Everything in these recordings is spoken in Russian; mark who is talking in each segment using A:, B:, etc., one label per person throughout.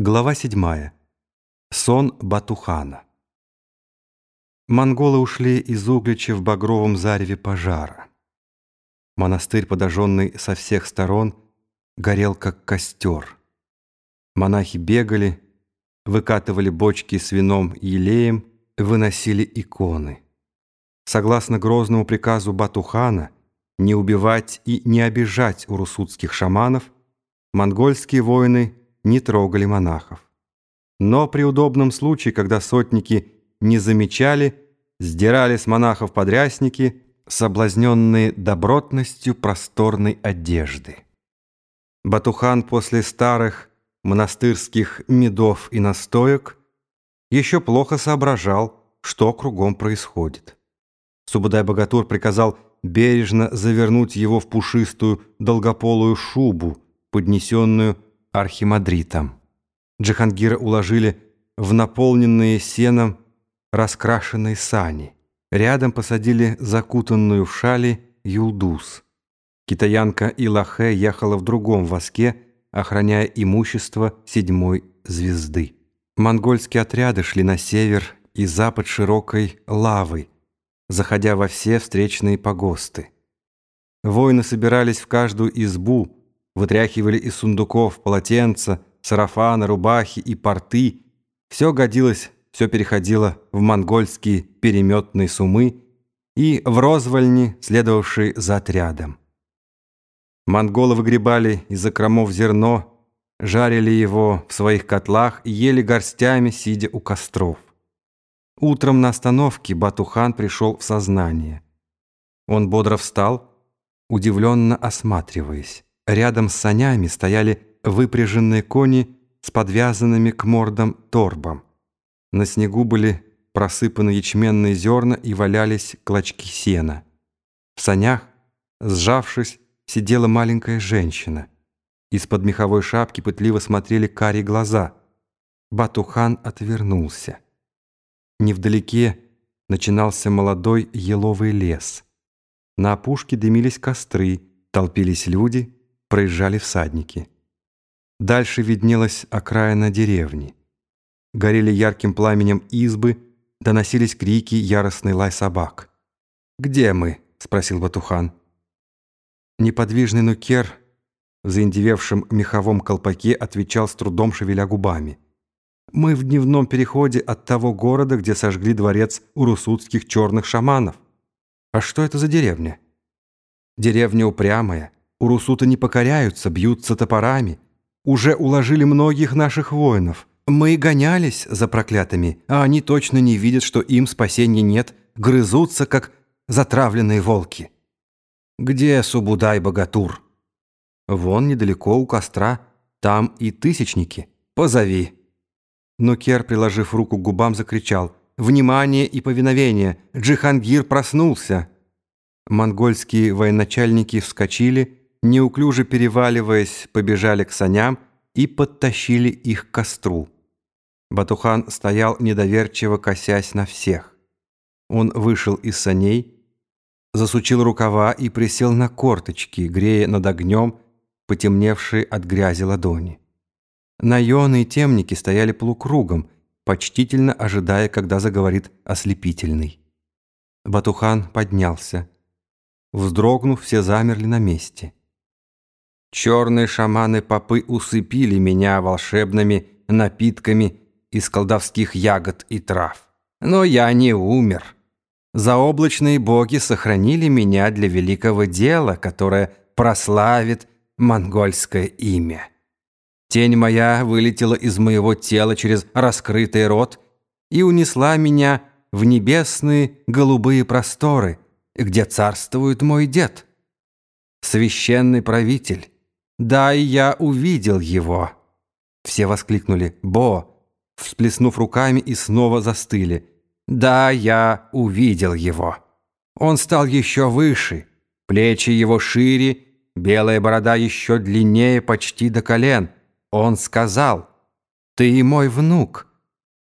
A: Глава 7. Сон Батухана. Монголы ушли из Углича в багровом зареве пожара. Монастырь, подожженный со всех сторон, горел как костер. Монахи бегали, выкатывали бочки с вином и елеем, выносили иконы. Согласно грозному приказу Батухана не убивать и не обижать урусутских шаманов, монгольские воины не трогали монахов. Но при удобном случае, когда сотники не замечали, сдирали с монахов подрясники, соблазненные добротностью просторной одежды. Батухан после старых монастырских медов и настоек еще плохо соображал, что кругом происходит. Субудай-богатур приказал бережно завернуть его в пушистую долгополую шубу, поднесенную архимандритом. Джихангира уложили в наполненные сеном раскрашенные сани. Рядом посадили закутанную в шали юлдус. Китаянка Илахе ехала в другом воске, охраняя имущество седьмой звезды. Монгольские отряды шли на север и запад широкой лавы, заходя во все встречные погосты. Воины собирались в каждую избу, вытряхивали из сундуков полотенца, сарафаны, рубахи и порты. Все годилось, все переходило в монгольские переметные сумы и в розвальни, следовавшие за отрядом. Монголы выгребали из окромов зерно, жарили его в своих котлах и ели горстями, сидя у костров. Утром на остановке Батухан пришел в сознание. Он бодро встал, удивленно осматриваясь. Рядом с санями стояли выпряженные кони с подвязанными к мордам торбам. На снегу были просыпаны ячменные зерна и валялись клочки сена. В санях, сжавшись, сидела маленькая женщина. Из-под меховой шапки пытливо смотрели карие глаза. Батухан отвернулся. Невдалеке начинался молодой еловый лес. На опушке дымились костры, толпились люди — проезжали всадники. Дальше виднелась окраина деревни. Горели ярким пламенем избы, доносились крики, яростный лай собак. «Где мы?» — спросил Батухан. Неподвижный нукер в заиндевевшем меховом колпаке отвечал с трудом, шевеля губами. «Мы в дневном переходе от того города, где сожгли дворец урусутских черных шаманов. А что это за деревня?» «Деревня упрямая» Урусуты не покоряются, бьются топорами. Уже уложили многих наших воинов. Мы гонялись за проклятыми, а они точно не видят, что им спасения нет, грызутся, как затравленные волки. Где Субудай-богатур? Вон недалеко у костра, там и тысячники. Позови. Но Кер, приложив руку к губам, закричал «Внимание и повиновение! Джихангир проснулся!» Монгольские военачальники вскочили неуклюже переваливаясь, побежали к саням и подтащили их к костру. Батухан стоял недоверчиво косясь на всех. Он вышел из саней, засучил рукава и присел на корточки, грея над огнем потемневшие от грязи ладони. Наёны и темники стояли полукругом, почтительно ожидая, когда заговорит ослепительный. Батухан поднялся. Вздрогнув, все замерли на месте. Черные шаманы-попы усыпили меня волшебными напитками из колдовских ягод и трав. Но я не умер. Заоблачные боги сохранили меня для великого дела, которое прославит монгольское имя. Тень моя вылетела из моего тела через раскрытый рот и унесла меня в небесные голубые просторы, где царствует мой дед. Священный правитель, да, я увидел его. Все воскликнули «Бо!», всплеснув руками и снова застыли. Да, я увидел его. Он стал еще выше, плечи его шире, белая борода еще длиннее почти до колен. Он сказал «Ты мой внук.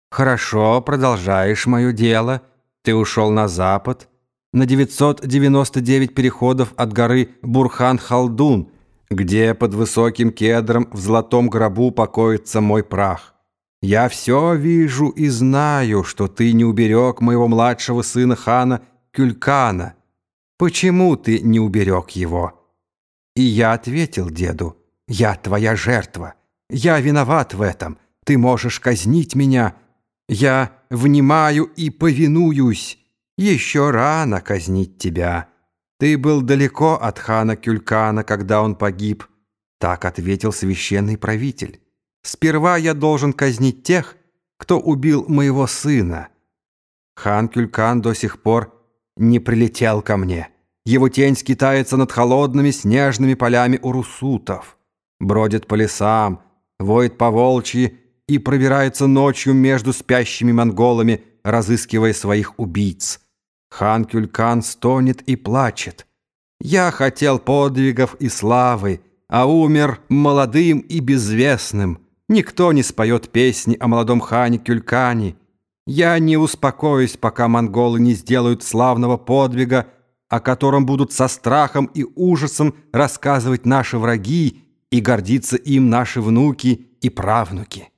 A: Хорошо, продолжаешь мое дело. Ты ушел на запад, на 999 переходов от горы Бурхан-Халдун» где под высоким кедром в золотом гробу покоится мой прах. Я все вижу и знаю, что ты не уберег моего младшего сына хана Кюлькана. Почему ты не уберег его?» И я ответил деду, «Я твоя жертва, я виноват в этом, ты можешь казнить меня, я внимаю и повинуюсь, еще рано казнить тебя». «Ты был далеко от хана Кюлькана, когда он погиб», — так ответил священный правитель. «Сперва я должен казнить тех, кто убил моего сына». Хан Кюлькан до сих пор не прилетел ко мне. Его тень скитается над холодными снежными полями урусутов, бродит по лесам, воет по волчьи и пробирается ночью между спящими монголами, разыскивая своих убийц. Хан Кюлькан стонет и плачет. «Я хотел подвигов и славы, а умер молодым и безвестным. Никто не споет песни о молодом хане Кюлькане. Я не успокоюсь, пока монголы не сделают славного подвига, о котором будут со страхом и ужасом рассказывать наши враги и гордиться им наши внуки и правнуки».